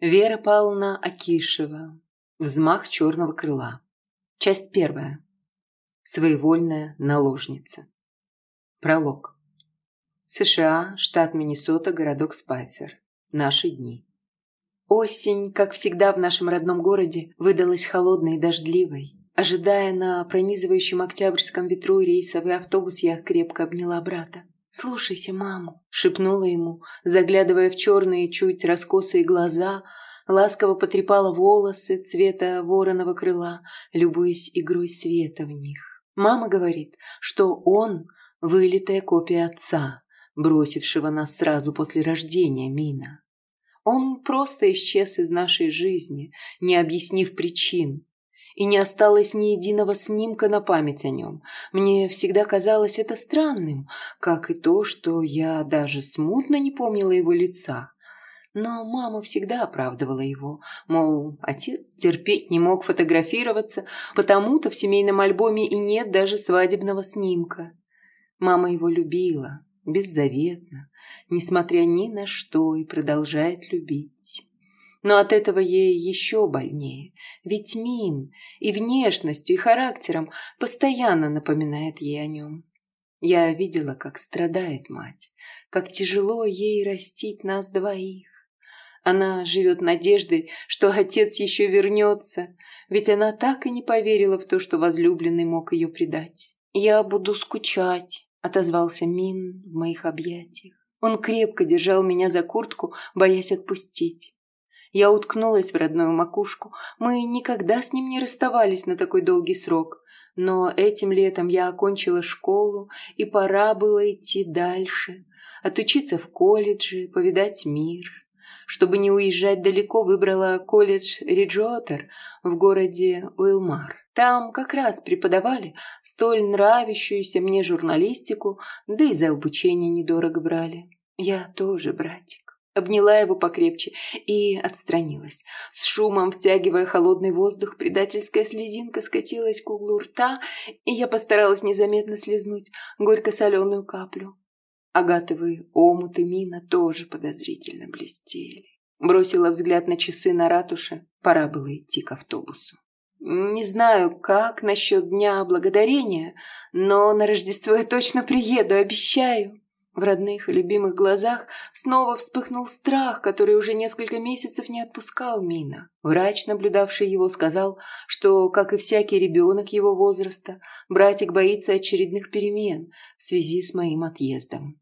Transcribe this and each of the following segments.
Вера Павловна Акишева. Взмах черного крыла. Часть первая. Своевольная наложница. Пролог. США, штат Миннесота, городок Спайсер. Наши дни. Осень, как всегда в нашем родном городе, выдалась холодной и дождливой. Ожидая на пронизывающем октябрьском ветру рейсовый автобус, я крепко обняла брата. «Слушайся маму», — шепнула ему, заглядывая в черные, чуть раскосые глаза, ласково потрепала волосы цвета вороного крыла, любуясь игрой света в них. Мама говорит, что он — вылитая копия отца, бросившего нас сразу после рождения Мина. Он просто исчез из нашей жизни, не объяснив причин, и не осталось ни единого снимка на память о нем. Мне всегда казалось это странным, как и то, что я даже смутно не помнила его лица. Но мама всегда оправдывала его, мол, отец терпеть не мог фотографироваться, потому-то в семейном альбоме и нет даже свадебного снимка. Мама его любила, беззаветно, несмотря ни на что, и продолжает любить. Но от этого ей еще больнее, ведь Мин и внешностью, и характером постоянно напоминает ей о нем. Я видела, как страдает мать, как тяжело ей растить нас двоих. Она живет надеждой, что отец еще вернется, ведь она так и не поверила в то, что возлюбленный мог ее предать. «Я буду скучать», — отозвался Мин в моих объятиях. Он крепко держал меня за куртку, боясь отпустить. Я уткнулась в родную макушку. Мы никогда с ним не расставались на такой долгий срок. Но этим летом я окончила школу, и пора было идти дальше. Отучиться в колледже, повидать мир. Чтобы не уезжать далеко, выбрала колледж Риджуотер в городе Уилмар. Там как раз преподавали столь нравящуюся мне журналистику, да и за обучение недорого брали. Я тоже, братик обняла его покрепче и отстранилась. С шумом втягивая холодный воздух, предательская слезинка скатилась к углу рта, и я постаралась незаметно слезнуть горько-соленую каплю. Агатовые омуты мина тоже подозрительно блестели. Бросила взгляд на часы на ратуше. Пора было идти к автобусу. Не знаю, как насчет Дня Благодарения, но на Рождество я точно приеду, обещаю. В родных и любимых глазах снова вспыхнул страх, который уже несколько месяцев не отпускал Мина. Врач, наблюдавший его, сказал, что, как и всякий ребенок его возраста, братик боится очередных перемен в связи с моим отъездом.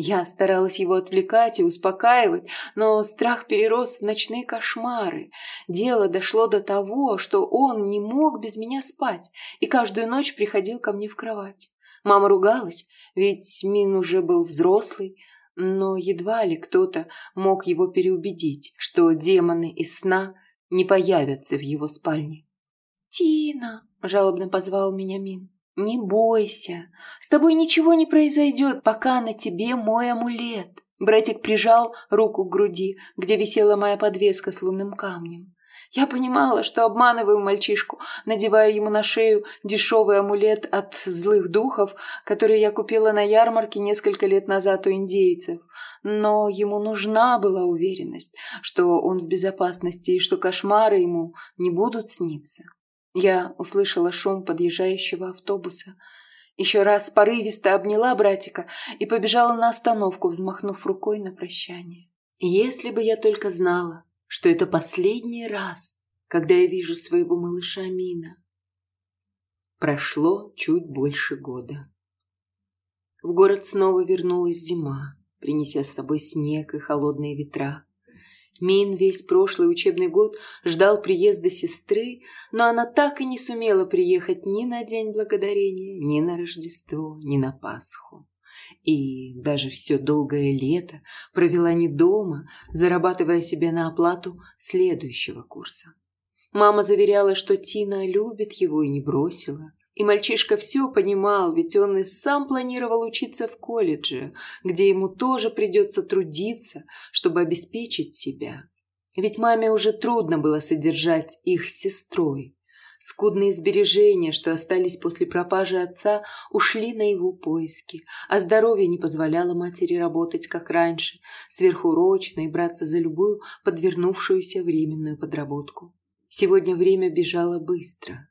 Я старалась его отвлекать и успокаивать, но страх перерос в ночные кошмары. Дело дошло до того, что он не мог без меня спать и каждую ночь приходил ко мне в кровать. Мама ругалась, ведь Мин уже был взрослый, но едва ли кто-то мог его переубедить, что демоны из сна не появятся в его спальне. «Тина!» – жалобно позвал меня Мин. «Не бойся, с тобой ничего не произойдет, пока на тебе мой амулет». Братик прижал руку к груди, где висела моя подвеска с лунным камнем. Я понимала, что обманываю мальчишку, надевая ему на шею дешевый амулет от злых духов, который я купила на ярмарке несколько лет назад у индейцев. Но ему нужна была уверенность, что он в безопасности и что кошмары ему не будут сниться. Я услышала шум подъезжающего автобуса. Еще раз порывисто обняла братика и побежала на остановку, взмахнув рукой на прощание. Если бы я только знала, что это последний раз, когда я вижу своего малыша Мина. Прошло чуть больше года. В город снова вернулась зима, принеся с собой снег и холодные ветра. Мин весь прошлый учебный год ждал приезда сестры, но она так и не сумела приехать ни на День Благодарения, ни на Рождество, ни на Пасху и даже все долгое лето провела не дома, зарабатывая себе на оплату следующего курса. Мама заверяла, что Тина любит его и не бросила. И мальчишка все понимал, ведь он и сам планировал учиться в колледже, где ему тоже придется трудиться, чтобы обеспечить себя. Ведь маме уже трудно было содержать их с сестрой. Скудные сбережения, что остались после пропажи отца, ушли на его поиски, а здоровье не позволяло матери работать, как раньше, сверхурочно и браться за любую подвернувшуюся временную подработку. Сегодня время бежало быстро.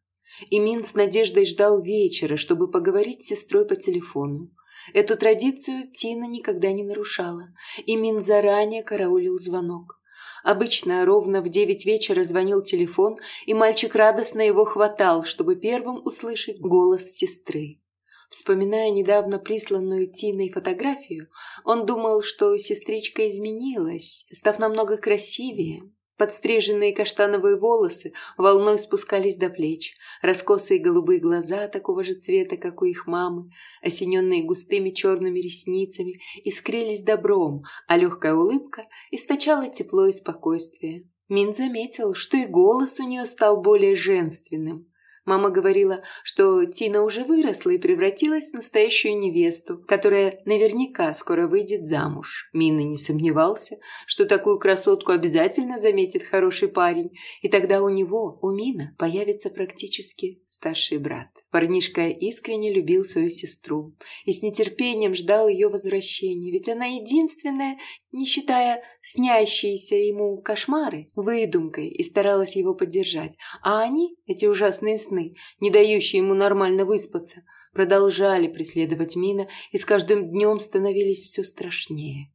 И Мин с надеждой ждал вечера, чтобы поговорить с сестрой по телефону. Эту традицию Тина никогда не нарушала, и Мин заранее караулил звонок. Обычно ровно в девять вечера звонил телефон, и мальчик радостно его хватал, чтобы первым услышать голос сестры. Вспоминая недавно присланную Тиной фотографию, он думал, что сестричка изменилась, став намного красивее, Подстриженные каштановые волосы волной спускались до плеч, раскосые голубые глаза такого же цвета, как у их мамы, осененные густыми черными ресницами, искрились добром, а легкая улыбка источала тепло и спокойствие. Мин заметил, что и голос у нее стал более женственным. Мама говорила, что Тина уже выросла и превратилась в настоящую невесту, которая наверняка скоро выйдет замуж. Мина не сомневался, что такую красотку обязательно заметит хороший парень, и тогда у него, у Мина, появится практически старший брат. Парнишка искренне любил свою сестру и с нетерпением ждал ее возвращения, ведь она единственная, не считая снящиеся ему кошмары, выдумкой и старалась его поддержать. А они, эти ужасные сны, не дающие ему нормально выспаться, продолжали преследовать Мина и с каждым днем становились все страшнее.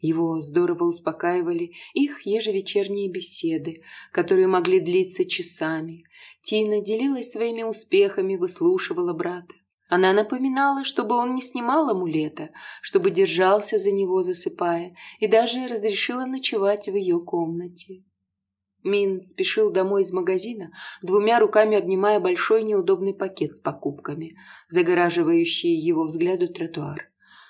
Его здорово успокаивали их ежевечерние беседы, которые могли длиться часами. Тина делилась своими успехами, выслушивала брата. Она напоминала, чтобы он не снимал амулета, чтобы держался за него, засыпая, и даже разрешила ночевать в ее комнате. Мин спешил домой из магазина, двумя руками обнимая большой неудобный пакет с покупками, загораживающий его взгляду тротуар.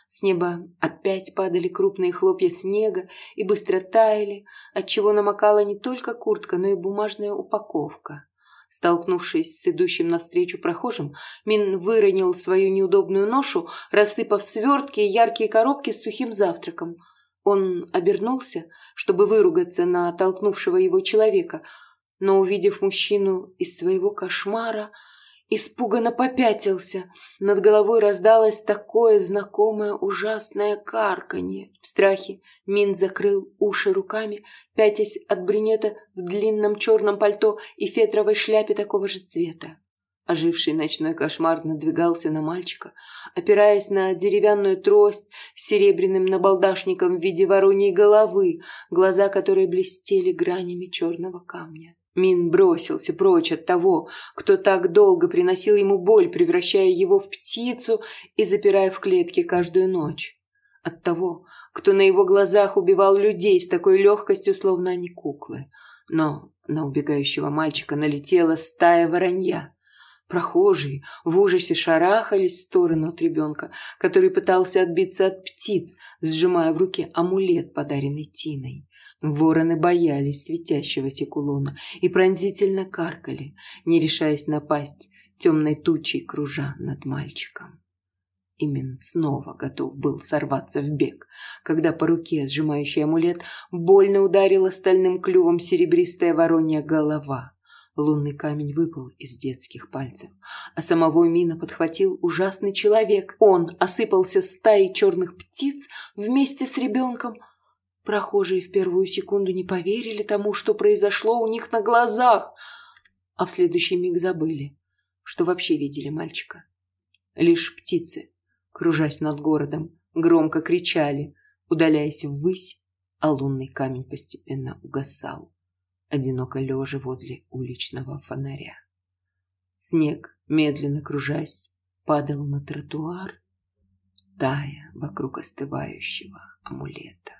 С неба опять падали крупные хлопья снега и быстро таяли, отчего намокала не только куртка, но и бумажная упаковка. Столкнувшись с идущим навстречу прохожим, Мин выронил свою неудобную ношу, рассыпав свертки и яркие коробки с сухим завтраком. Он обернулся, чтобы выругаться на толкнувшего его человека, но, увидев мужчину из своего кошмара, испуганно попятился. Над головой раздалось такое знакомое ужасное карканье. В страхе Мин закрыл уши руками, пятясь от брюнета в длинном черном пальто и фетровой шляпе такого же цвета. Оживший ночной кошмар надвигался на мальчика, опираясь на деревянную трость с серебряным набалдашником в виде вороньей головы, глаза которой блестели гранями черного камня. Мин бросился прочь от того, кто так долго приносил ему боль, превращая его в птицу и запирая в клетке каждую ночь. От того, кто на его глазах убивал людей с такой легкостью, словно они куклы. Но на убегающего мальчика налетела стая воронья. Прохожие в ужасе шарахались в сторону от ребенка, который пытался отбиться от птиц, сжимая в руке амулет, подаренный Тиной. Вороны боялись светящегося кулона и пронзительно каркали, не решаясь напасть темной тучей кружа над мальчиком. Имен снова готов был сорваться в бег, когда по руке, сжимающей амулет, больно ударила стальным клювом серебристая воронья голова. Лунный камень выпал из детских пальцев, а самого Мина подхватил ужасный человек. Он осыпался стаей черных птиц вместе с ребенком – Прохожие в первую секунду не поверили тому, что произошло у них на глазах, а в следующий миг забыли, что вообще видели мальчика. Лишь птицы, кружась над городом, громко кричали, удаляясь ввысь, а лунный камень постепенно угасал, одиноко лежа возле уличного фонаря. Снег, медленно кружась, падал на тротуар, тая вокруг остывающего амулета.